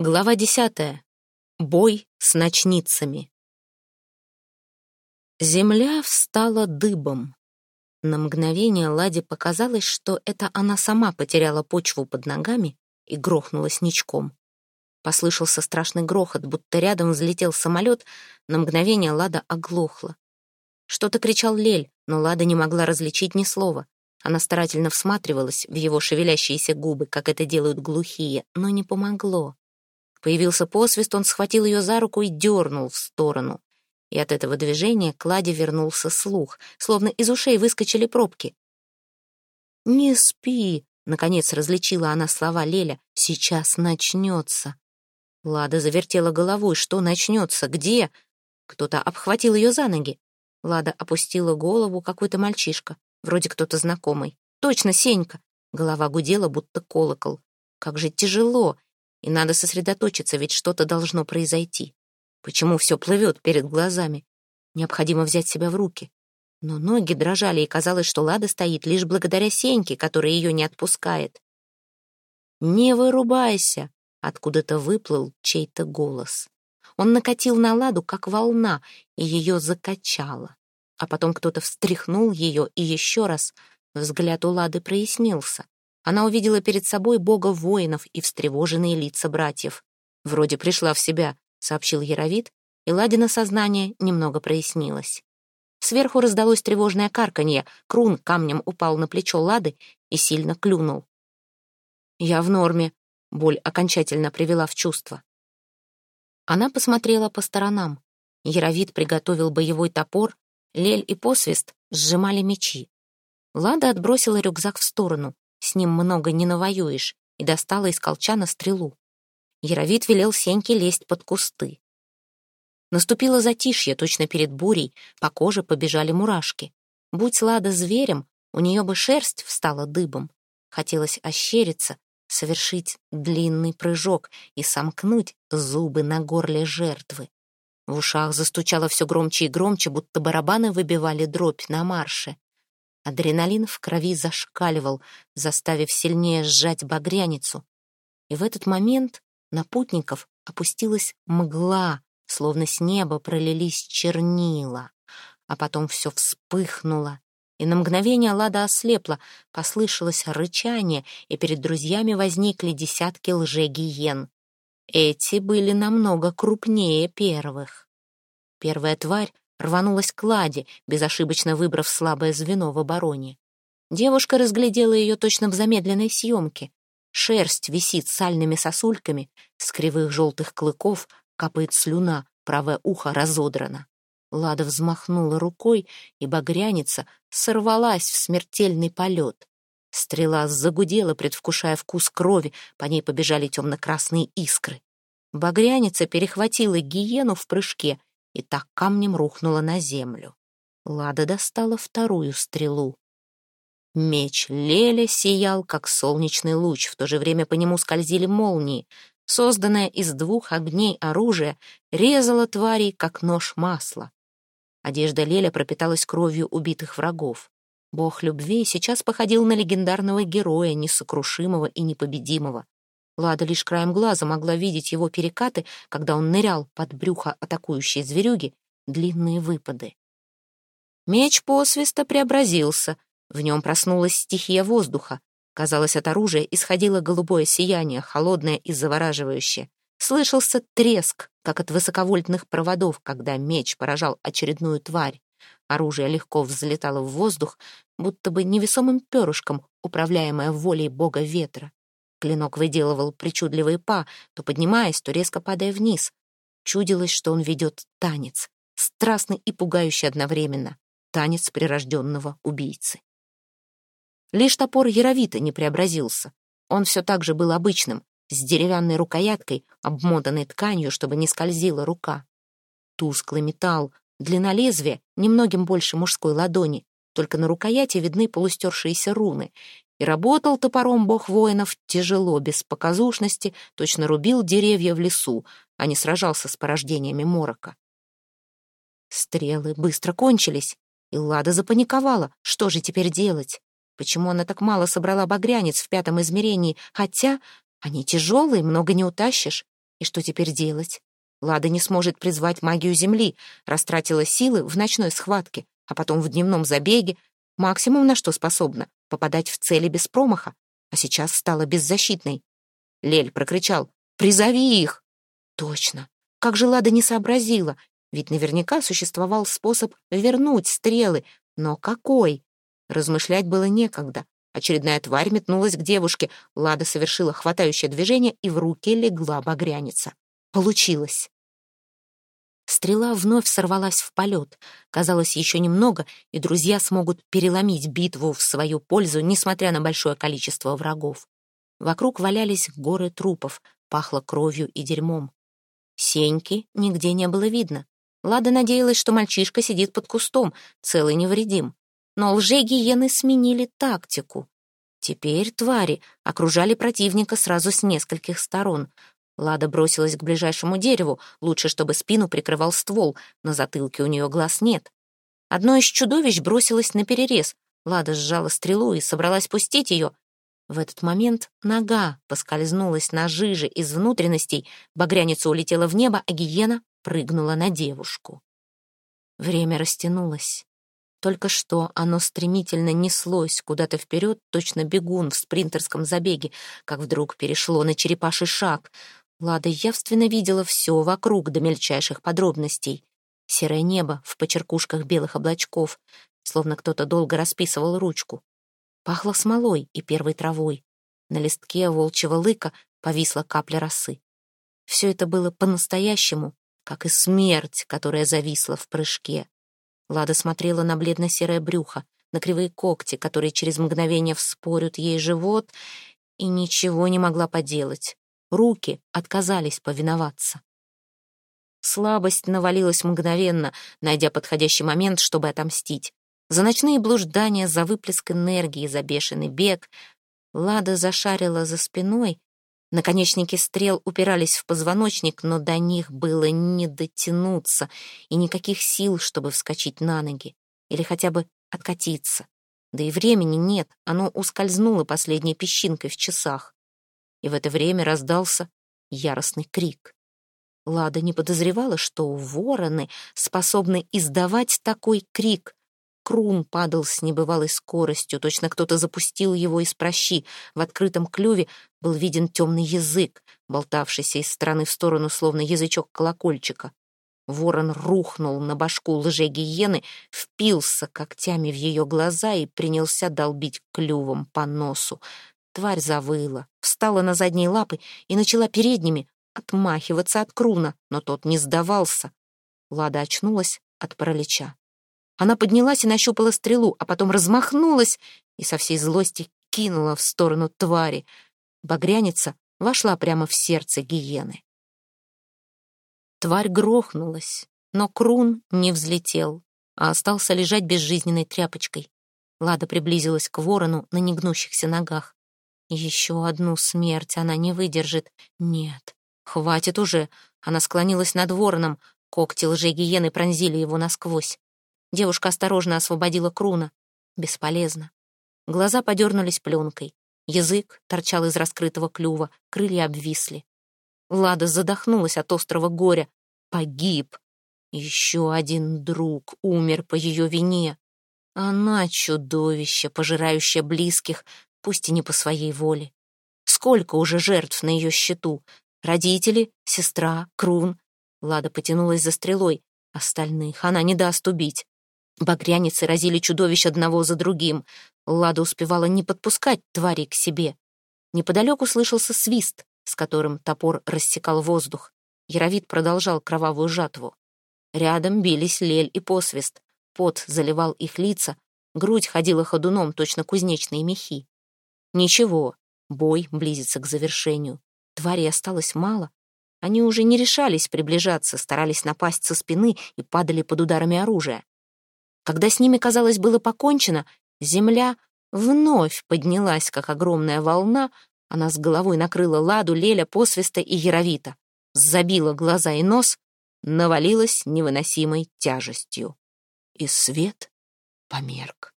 Глава десятая. Бой с ночницами. Земля встала дыбом. На мгновение Ладе показалось, что это она сама потеряла почву под ногами и грохнулась ничком. Послышался страшный грохот, будто рядом взлетел самолет. На мгновение Лада оглохла. Что-то кричал Лель, но Лада не могла различить ни слова. Она старательно всматривалась в его шевелящиеся губы, как это делают глухие, но не помогло. Появился посвист, он схватил ее за руку и дернул в сторону. И от этого движения к Ладе вернулся слух, словно из ушей выскочили пробки. «Не спи!» — наконец различила она слова Леля. «Сейчас начнется!» Лада завертела головой. «Что начнется? Где?» Кто-то обхватил ее за ноги. Лада опустила голову, какой-то мальчишка, вроде кто-то знакомый. «Точно, Сенька!» Голова гудела, будто колокол. «Как же тяжело!» И надо сосредоточиться, ведь что-то должно произойти. Почему все плывет перед глазами? Необходимо взять себя в руки. Но ноги дрожали, и казалось, что Лада стоит лишь благодаря Сеньке, который ее не отпускает. «Не вырубайся!» — откуда-то выплыл чей-то голос. Он накатил на Ладу, как волна, и ее закачало. А потом кто-то встряхнул ее, и еще раз взгляд у Лады прояснился. Она увидела перед собой бога воинов и встревоженные лица братьев. «Вроде пришла в себя», — сообщил Яровит, и Ладина сознание немного прояснилось. Сверху раздалось тревожное карканье, Крун камнем упал на плечо Лады и сильно клюнул. «Я в норме», — боль окончательно привела в чувство. Она посмотрела по сторонам. Яровит приготовил боевой топор, Лель и Посвист сжимали мечи. Лада отбросила рюкзак в сторону. С ним много не навоюешь, и достала из колчана стрелу. Яровит велел Сеньке лезть под кусты. Наступило затишье, точно перед бурей, по коже побежали мурашки. Будь Лада зверем, у нее бы шерсть встала дыбом. Хотелось ощериться, совершить длинный прыжок и сомкнуть зубы на горле жертвы. В ушах застучало все громче и громче, будто барабаны выбивали дробь на марше. Адреналин в крови зашкаливал, заставив сильнее сжать багряницу. И в этот момент на путников опустилась мгла, словно с неба пролились чернила. А потом все вспыхнуло, и на мгновение Лада ослепла, послышалось рычание, и перед друзьями возникли десятки лжегиен. Эти были намного крупнее первых. Первая тварь рванулась к Ладе, безошибочно выбрав слабое звено в обороне. Девушка разглядела ее точно в замедленной съемке. Шерсть висит сальными сосульками, с кривых желтых клыков капает слюна, правое ухо разодрано. Лада взмахнула рукой, и багряница сорвалась в смертельный полет. Стрела загудела, предвкушая вкус крови, по ней побежали темно-красные искры. Багряница перехватила гиену в прыжке и так камнем рухнула на землю. Лада достала вторую стрелу. Меч Леля сиял, как солнечный луч, в то же время по нему скользили молнии. Созданное из двух огней оружие резало тварей, как нож масла. Одежда Леля пропиталась кровью убитых врагов. Бог любви сейчас походил на легендарного героя, несокрушимого и непобедимого. Лада лишь краем глаза могла видеть его перекаты, когда он нырял под брюхо атакующей зверюги, длинные выпады. Меч посвиста преобразился, в нем проснулась стихия воздуха. Казалось, от оружия исходило голубое сияние, холодное и завораживающее. Слышался треск, как от высоковольтных проводов, когда меч поражал очередную тварь. Оружие легко взлетало в воздух, будто бы невесомым перышком, управляемое волей бога ветра. Клинок выделывал причудливые па, то поднимаясь, то резко падая вниз. Чудилось, что он ведет танец, страстный и пугающий одновременно, танец прирожденного убийцы. Лишь топор Яровита не преобразился. Он все так же был обычным, с деревянной рукояткой, обмотанной тканью, чтобы не скользила рука. Тусклый металл, длина лезвия немногим больше мужской ладони, только на рукояти видны полустершиеся руны, работал топором бог воинов тяжело, без показушности, точно рубил деревья в лесу, а не сражался с порождениями морока. Стрелы быстро кончились, и Лада запаниковала. Что же теперь делать? Почему она так мало собрала багрянец в пятом измерении, хотя они тяжелые, много не утащишь? И что теперь делать? Лада не сможет призвать магию Земли, растратила силы в ночной схватке, а потом в дневном забеге. Максимум на что способна — попадать в цели без промаха, а сейчас стала беззащитной. Лель прокричал «Призови их!» Точно. Как же Лада не сообразила, ведь наверняка существовал способ вернуть стрелы, но какой? Размышлять было некогда. Очередная тварь метнулась к девушке. Лада совершила хватающее движение, и в руке легла багряница. Получилось. Стрела вновь сорвалась в полет. Казалось, еще немного, и друзья смогут переломить битву в свою пользу, несмотря на большое количество врагов. Вокруг валялись горы трупов, пахло кровью и дерьмом. Сеньки нигде не было видно. Лада надеялась, что мальчишка сидит под кустом, целый невредим. Но лже-гиены сменили тактику. Теперь твари окружали противника сразу с нескольких сторон. Лада бросилась к ближайшему дереву, лучше, чтобы спину прикрывал ствол, на затылке у нее глаз нет. Одно из чудовищ бросилось на перерез. Лада сжала стрелу и собралась пустить ее. В этот момент нога поскользнулась на жиже из внутренностей, багряница улетела в небо, а гиена прыгнула на девушку. Время растянулось. Только что оно стремительно неслось куда-то вперед, точно бегун в спринтерском забеге, как вдруг перешло на черепаший шаг. Лада явственно видела все вокруг до мельчайших подробностей. Серое небо в почеркушках белых облачков, словно кто-то долго расписывал ручку. Пахло смолой и первой травой. На листке волчьего лыка повисла капля росы. Все это было по-настоящему, как и смерть, которая зависла в прыжке. Лада смотрела на бледно-серое брюхо, на кривые когти, которые через мгновение вспорют ей живот, и ничего не могла поделать. Руки отказались повиноваться. Слабость навалилась мгновенно, найдя подходящий момент, чтобы отомстить. За ночные блуждания, за выплеск энергии, за бешеный бег. Лада зашарила за спиной. Наконечники стрел упирались в позвоночник, но до них было не дотянуться, и никаких сил, чтобы вскочить на ноги. Или хотя бы откатиться. Да и времени нет, оно ускользнуло последней песчинкой в часах. И в это время раздался яростный крик. Лада не подозревала, что вороны способны издавать такой крик. Крун падал с небывалой скоростью, точно кто-то запустил его из прощи. В открытом клюве был виден темный язык, болтавшийся из стороны в сторону, словно язычок колокольчика. Ворон рухнул на башку лже-гиены, впился когтями в ее глаза и принялся долбить клювом по носу. Тварь завыла, встала на задние лапы и начала передними отмахиваться от Круна, но тот не сдавался. Лада очнулась от паралича. Она поднялась и нащупала стрелу, а потом размахнулась и со всей злости кинула в сторону твари. Багряница вошла прямо в сердце гиены. Тварь грохнулась, но Крун не взлетел, а остался лежать безжизненной тряпочкой. Лада приблизилась к ворону на негнущихся ногах. Еще одну смерть она не выдержит. Нет, хватит уже. Она склонилась над вороном. Когти лжегиены пронзили его насквозь. Девушка осторожно освободила Круна. Бесполезно. Глаза подернулись пленкой. Язык торчал из раскрытого клюва, крылья обвисли. Лада задохнулась от острого горя. Погиб. Еще один друг умер по ее вине. Она чудовище, пожирающее близких, пусть и не по своей воле. Сколько уже жертв на ее счету? Родители, сестра, Крун. Лада потянулась за стрелой. Остальных она не даст убить. Багряницы разили чудовищ одного за другим. Лада успевала не подпускать твари к себе. Неподалеку слышался свист, с которым топор рассекал воздух. Яровид продолжал кровавую жатву. Рядом бились лель и посвист. Пот заливал их лица, грудь ходила ходуном, точно кузнечные мехи. Ничего, бой близится к завершению. Твари осталось мало. Они уже не решались приближаться, старались напасть со спины и падали под ударами оружия. Когда с ними, казалось, было покончено, земля вновь поднялась, как огромная волна, она с головой накрыла Ладу, Леля, Посвиста и Яровита, забила глаза и нос, навалилась невыносимой тяжестью. И свет померк.